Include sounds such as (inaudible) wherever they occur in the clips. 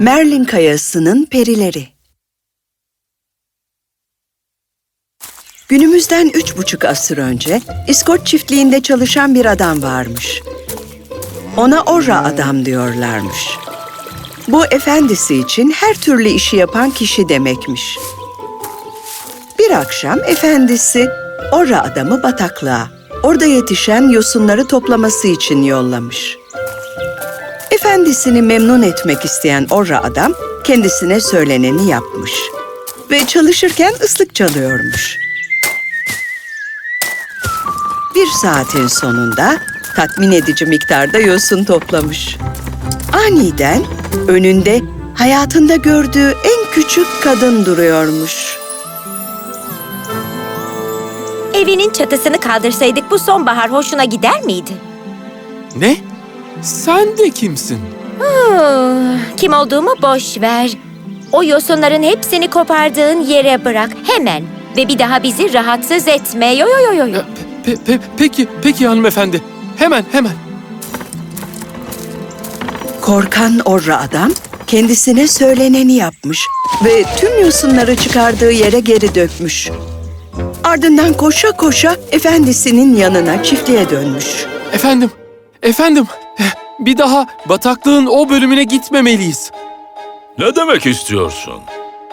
Merlin Kayası'nın Perileri Günümüzden üç buçuk asır önce İskoç çiftliğinde çalışan bir adam varmış. Ona Orra adam diyorlarmış. Bu efendisi için her türlü işi yapan kişi demekmiş. Bir akşam efendisi Orra adamı bataklığa, orada yetişen yosunları toplaması için yollamış. Efendisini memnun etmek isteyen Orra adam kendisine söyleneni yapmış. Ve çalışırken ıslık çalıyormuş. Bir saatin sonunda tatmin edici miktarda yosun toplamış. Aniden önünde hayatında gördüğü en küçük kadın duruyormuş. Evinin çatısını kaldırsaydık bu sonbahar hoşuna gider miydi? Ne? Sen de kimsin? Kim olduğumu boş ver. O yosunların hepsini kopardığın yere bırak hemen. Ve bir daha bizi rahatsız etme. Yo yo yo yo. yo. Pe- pe- pe- peki, peki hanımefendi. Hemen, hemen. Korkan Orra adam kendisine söyleneni yapmış ve tüm yosunları çıkardığı yere geri dökmüş. Ardından koşa koşa efendisinin yanına çiftliğe dönmüş. Efendim, efendim. eh, Bir daha bataklığın o bölümüne gitmemeliyiz. Ne demek istiyorsun?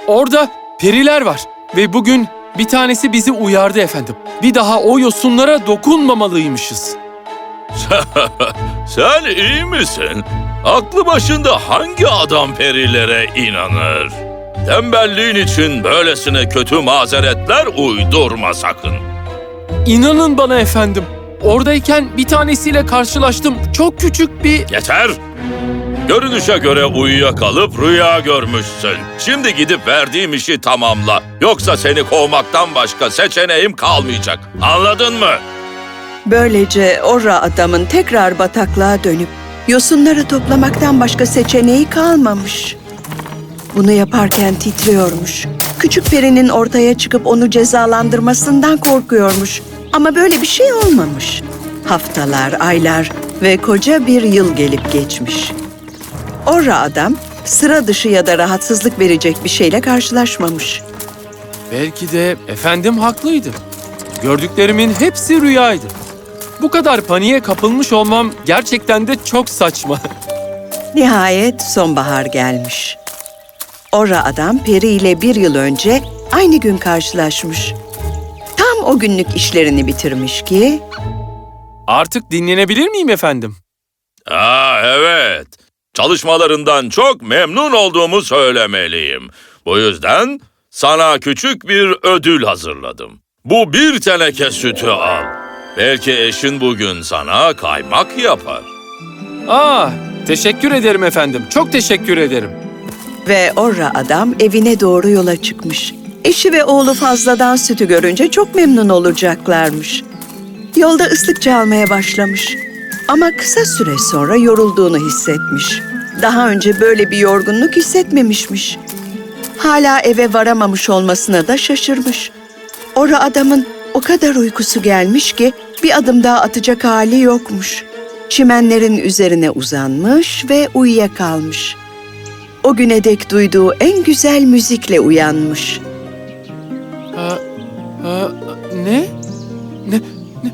Orada periler var ve bugün bir tanesi bizi uyardı efendim. Bir daha o yosunlara dokunmamalıymışız. (laughs) Sen iyi misin? Aklı başında hangi adam perilere inanır? Tembelliğin için böylesine kötü mazeretler uydurma sakın. İnanın bana efendim. Oradayken bir tanesiyle karşılaştım. Çok küçük bir... Yeter! Görünüşe göre uyuyakalıp rüya görmüşsün. Şimdi gidip verdiğim işi tamamla. Yoksa seni kovmaktan başka seçeneğim kalmayacak. Anladın mı? Böylece Orra adamın tekrar bataklığa dönüp yosunları toplamaktan başka seçeneği kalmamış. Bunu yaparken titriyormuş. Küçük perinin ortaya çıkıp onu cezalandırmasından korkuyormuş. Ama böyle bir şey olmamış. Haftalar, aylar ve koca bir yıl gelip geçmiş. Orra adam sıra dışı ya da rahatsızlık verecek bir şeyle karşılaşmamış. Belki de efendim haklıydı. Gördüklerimin hepsi rüyaydı. Bu kadar paniğe kapılmış olmam gerçekten de çok saçma. Nihayet sonbahar gelmiş. Orra adam Peri ile bir yıl önce aynı gün karşılaşmış. Tam o günlük işlerini bitirmiş ki Artık dinlenebilir miyim efendim? Aa evet. Çalışmalarından çok memnun olduğumu söylemeliyim. Bu yüzden sana küçük bir ödül hazırladım. Bu bir teneke sütü al. Belki eşin bugün sana kaymak yapar. Aa, teşekkür ederim efendim. Çok teşekkür ederim. Ve Orra adam evine doğru yola çıkmış. Eşi ve oğlu fazladan sütü görünce çok memnun olacaklarmış. Yolda ıslık çalmaya başlamış. Ama kısa süre sonra yorulduğunu hissetmiş. Daha önce böyle bir yorgunluk hissetmemişmiş. Hala eve varamamış olmasına da şaşırmış. Ora adamın o kadar uykusu gelmiş ki bir adım daha atacak hali yokmuş. Çimenlerin üzerine uzanmış ve uyuyakalmış. O güne dek duyduğu en güzel müzikle uyanmış. Aa, aa, ne? Ne? Ne?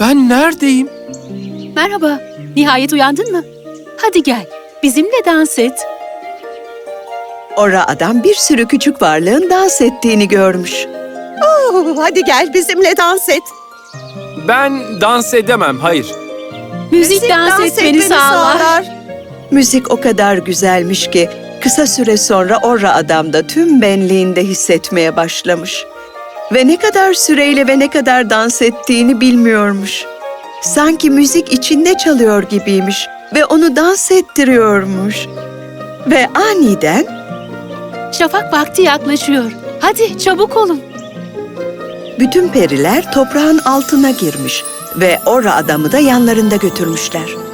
Ben neredeyim? Merhaba, nihayet uyandın mı? Hadi gel, bizimle dans et. Ora adam bir sürü küçük varlığın dans ettiğini görmüş. Oh, hadi gel bizimle dans et. Ben dans edemem, hayır. Müzik dans, etmeni sağlar. Müzik o kadar güzelmiş ki kısa süre sonra Ora adam da tüm benliğinde hissetmeye başlamış. Ve ne kadar süreyle ve ne kadar dans ettiğini bilmiyormuş. Sanki müzik içinde çalıyor gibiymiş ve onu dans ettiriyormuş. Ve aniden Şafak vakti yaklaşıyor. Hadi çabuk olun. bütün periler toprağın altına girmiş ve Ora adamı da yanlarında götürmüşler.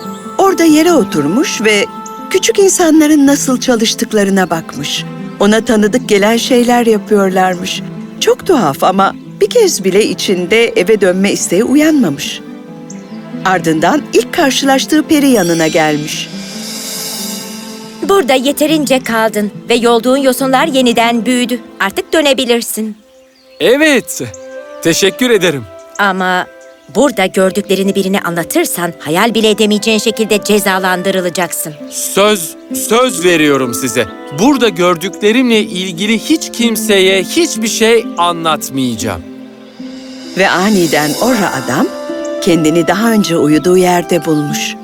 Orada yere oturmuş ve küçük insanların nasıl çalıştıklarına bakmış. Ona tanıdık gelen şeyler yapıyorlarmış. Çok tuhaf ama bir kez bile içinde eve dönme isteği uyanmamış. Ardından ilk karşılaştığı peri yanına gelmiş. Burada yeterince kaldın ve yolduğun yosunlar yeniden büyüdü. Artık dönebilirsin. Evet, teşekkür ederim. Ama burada gördüklerini birine anlatırsan hayal bile edemeyeceğin şekilde cezalandırılacaksın. Söz, söz veriyorum size. Burada gördüklerimle ilgili hiç kimseye hiçbir şey anlatmayacağım. Ve aniden Ora adam kendini daha önce uyuduğu yerde bulmuş.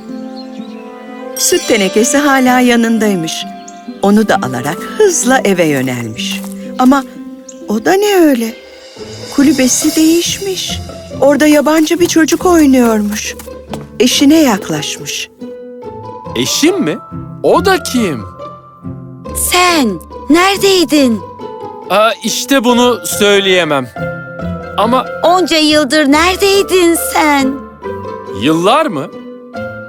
Süt tenekesi hala yanındaymış. Onu da alarak hızla eve yönelmiş. Ama o da ne öyle? Kulübesi değişmiş. Orada yabancı bir çocuk oynuyormuş. Eşine yaklaşmış. Eşim mi? O da kim? Sen neredeydin? Aa, işte bunu söyleyemem. Ama Onca yıldır neredeydin sen? yıllar mı?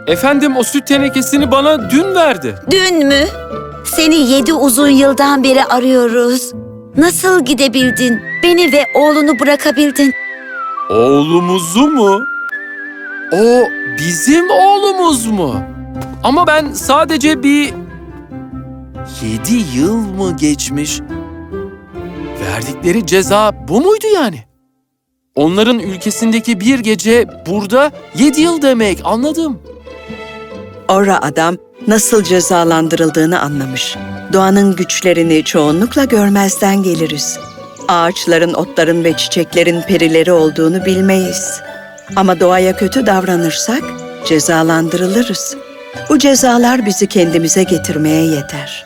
Efendim o süt tenekesini bana dün verdi. Dün mü? Seni yedi uzun yıldan beri arıyoruz. Nasıl gidebildin? Beni ve oğlunu bırakabildin. Oğlumuzu mu? O bizim oğlumuz mu? Ama ben sadece bir... Yedi yıl mı geçmiş? Verdikleri ceza bu muydu yani? Onların ülkesindeki bir gece burada yedi yıl demek anladım. Ora adam nasıl cezalandırıldığını anlamış. Doğanın güçlerini çoğunlukla görmezden geliriz. Ağaçların, otların ve çiçeklerin perileri olduğunu bilmeyiz. Ama doğaya kötü davranırsak cezalandırılırız. Bu cezalar bizi kendimize getirmeye yeter.